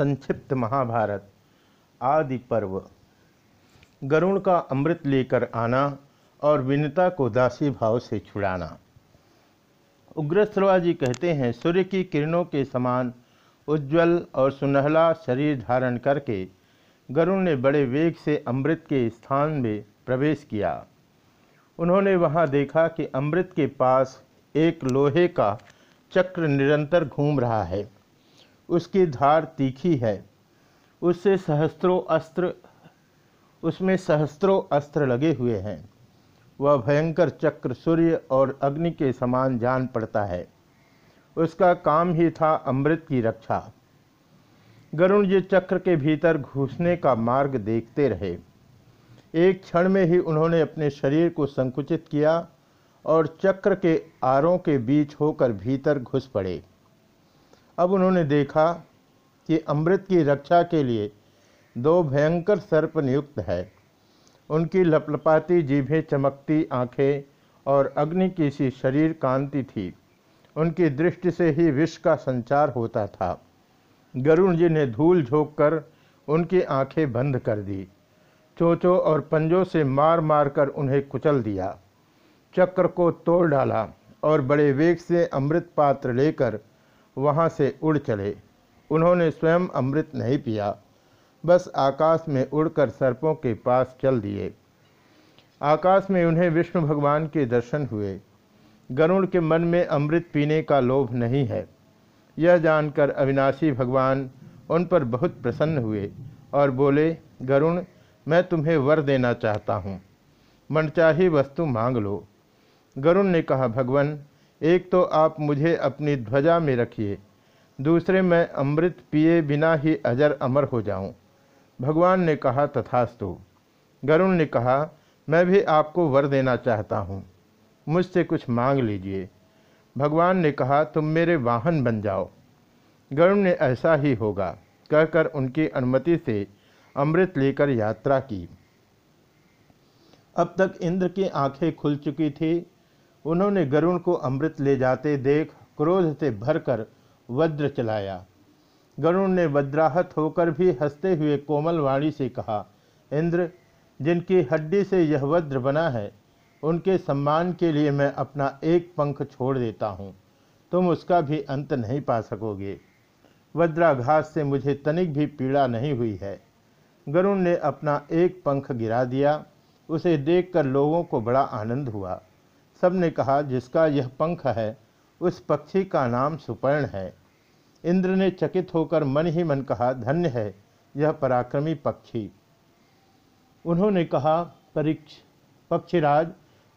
संक्षिप्त महाभारत, आदि पर्व। गरुण का अमृत लेकर आना और विनता को दासी भाव से छुड़ाना। उग्रश्रवा जी कहते हैं, सूर्य की किरणों के समान उज्जवल और सुनहला शरीर धारण करके गरुण ने बड़े वेग से अमृत के स्थान में प्रवेश किया। उन्होंने वहाँ देखा कि अमृत के पास एक लोहे का चक्र निरंतर घूम रहा है। उसकी धार तीखी है। उससे सहस्त्रों अस्त्र, उसमें सहस्त्रों अस्त्र लगे हुए हैं। वह भयंकर चक्र सूर्य और अग्नि के समान जान पड़ता है। उसका काम ही था अमृत की रक्षा। गरुण जी चक्र के भीतर घुसने का मार्ग देखते रहे। एक क्षण में ही उन्होंने अपने शरीर को संकुचित किया और चक्र के आरों के बीच होकर भीतर घुस पड़े। अब उन्होंने देखा कि अमृत की रक्षा के लिए दो भयंकर सर्प नियुक्त है। उनकी लपलपाती जीभें चमकती आँखें और अग्नि की सी शरीर कांति थी। उनकी दृष्टि से ही विष का संचार होता था। गरुण जी ने धूल झोंक कर उनकी आँखें बंद कर दी। चोचों और पंजों से मार मार कर उन्हें कुचल दिया। चक्र को तोड़ डाला और बड़े वेग से अमृत पात्र लेकर वहाँ से उड़ चले। उन्होंने स्वयं अमृत नहीं पिया। बस आकाश में उड़कर सर्पों के पास चल दिए। आकाश में उन्हें विष्णु भगवान के दर्शन हुए। गरुण के मन में अमृत पीने का लोभ नहीं है। यह जानकर अविनाशी भगवान उन पर बहुत प्रसन्न हुए और बोले, गरुण, मैं तुम्हें वर देना चाहता हूँ। मनचाही वस्तु मांग लो। गरुण ने कहा, भगवान एक तो आप मुझे अपनी ध्वजा में रखिए, दूसरे मैं अमृत पिए बिना ही अजर अमर हो जाऊँ। भगवान ने कहा, तथास्तु। गरुण ने कहा, मैं भी आपको वर देना चाहता हूँ। मुझसे कुछ मांग लीजिए। भगवान ने कहा, तुम मेरे वाहन बन जाओ। गरुण ने ऐसा ही होगा, कहकर उनकी अनुमति से अमृत लेकर यात्रा की। अब तक इंद्र की आँखें खुल चुकी थी उन्होंने गरुण को अमृत ले जाते देख, क्रोध से भरकर वज्र चलाया। गरुण ने वज्राहत होकर भी हँसते हुए कोमल वाणी से कहा, इंद्र, जिनकी हड्डी से यह वज्र बना है, उनके सम्मान के लिए मैं अपना एक पंख छोड़ देता हूँ। तुम उसका भी अंत नहीं पा सकोगे। वज्राघात से मुझे तनिक भी पीड़ा नहीं हुई है। गरुण ने अपना एक पंख गिरा दिया। उसे देखकर लोगों को बड़ा आनंद हुआ। सबने कहा, जिसका यह पंख है, उस पक्षी का नाम सुपर्ण है। इंद्र ने चकित होकर मन ही मन कहा, धन्य है, यह पराक्रमी पक्षी। उन्होंने कहा, परीक्ष, पक्षीराज,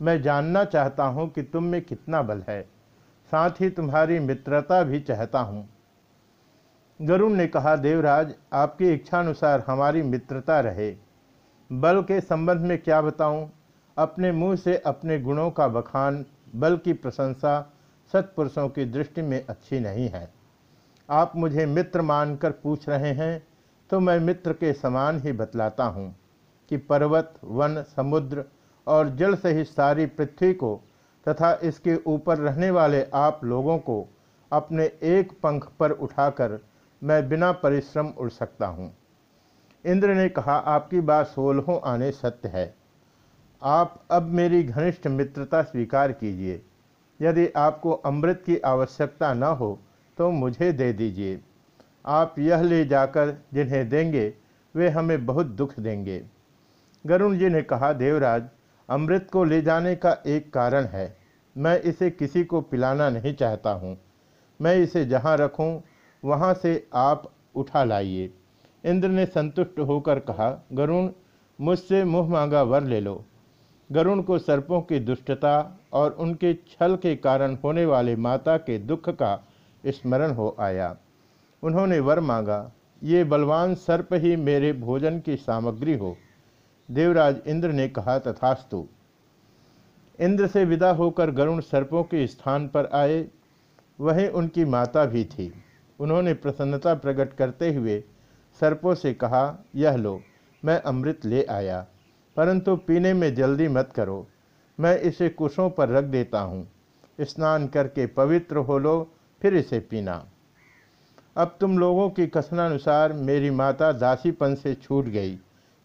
मैं जानना चाहता हूँ कि तुम में कितना बल है। साथ ही तुम्हारी मित्रता भी चाहता हूँ। गरुण ने कहा, देवराज, आपकी इच्छानुसार हमारी मित्रता रहे। बल के संबंध में क्या बताऊँ? अपने मुँह से अपने गुणों का बखान, बल्कि प्रशंसा सत्पुरुषों की दृष्टि में अच्छी नहीं है। आप मुझे मित्र मानकर पूछ रहे हैं तो मैं मित्र के समान ही बतलाता हूँ कि पर्वत, वन, समुद्र और जल सहित सारी पृथ्वी को तथा इसके ऊपर रहने वाले आप लोगों को अपने एक पंख पर उठाकर मैं बिना परिश्रम उड़ सकता हूँ। इंद्र ने कहा, आपकी बात सोलहों आने सत्य है। आप अब मेरी घनिष्ठ मित्रता स्वीकार कीजिए। यदि आपको अमृत की आवश्यकता न हो तो मुझे दे दीजिए। आप यह ले जाकर जिन्हें देंगे, वे हमें बहुत दुख देंगे। गरुण जी ने कहा, देवराज, अमृत को ले जाने का एक कारण है। मैं इसे किसी को पिलाना नहीं चाहता हूँ। मैं इसे जहाँ रखूँ, वहाँ से आप उठा लाइए। इंद्र ने संतुष्ट होकर कहा, गरुण, मुझसे मुँह मांगा वर ले लो। गरुण को सर्पों की दुष्टता और उनके छल के कारण होने वाले माता के दुख का स्मरण हो आया। उन्होंने वर मांगा, ये बलवान सर्प ही मेरे भोजन की सामग्री हो। देवराज इंद्र ने कहा, तथास्तु। इंद्र से विदा होकर गरुण सर्पों के स्थान पर आए। वहीं उनकी माता भी थी। उन्होंने प्रसन्नता प्रकट करते हुए सर्पों से कहा, यह लो, मैं अमृत ले आया। परंतु पीने में जल्दी मत करो। मैं इसे कुशों पर रख देता हूँ। स्नान करके पवित्र हो लो, फिर इसे पीना। अब तुम लोगों की कथनानुसार मेरी माता दासीपन से छूट गई,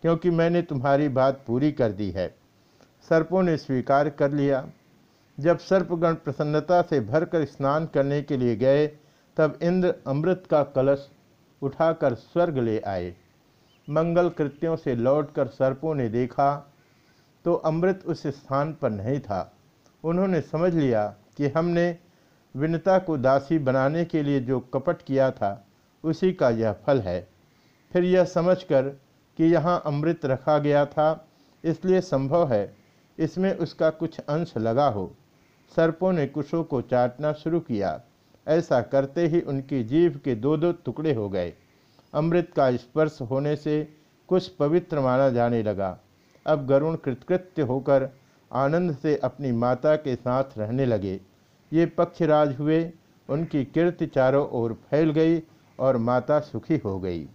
क्योंकि मैंने तुम्हारी बात पूरी कर दी है। सर्पों ने स्वीकार कर लिया। जब सर्पगण प्रसन्नता से भरकर स्नान करने के लिए गए, तब इंद्र अमृत का कलश उठाकर स्वर्ग ले आए। मंगल कृत्यों से लौटकर सर्पों ने देखा तो अमृत उस स्थान पर नहीं था। उन्होंने समझ लिया कि हमने विनता को दासी बनाने के लिए जो कपट किया था, उसी का यह फल है। फिर यह समझकर कि यहाँ अमृत रखा गया था, इसलिए संभव है इसमें उसका कुछ अंश लगा हो। सर्पों ने कुशों को चाटना शुरू किया। ऐसा करते ही उनकी जीभ के दो दो टुकड़े हो गए। अमृत का स्पर्श होने से कुछ पवित्र माना जाने लगा। अब गरुण कृतकृत्य होकर आनंद से अपनी माता के साथ रहने लगे। ये पक्षराज हुए, उनकी कीर्ति चारों ओर फैल गई और माता सुखी हो गई।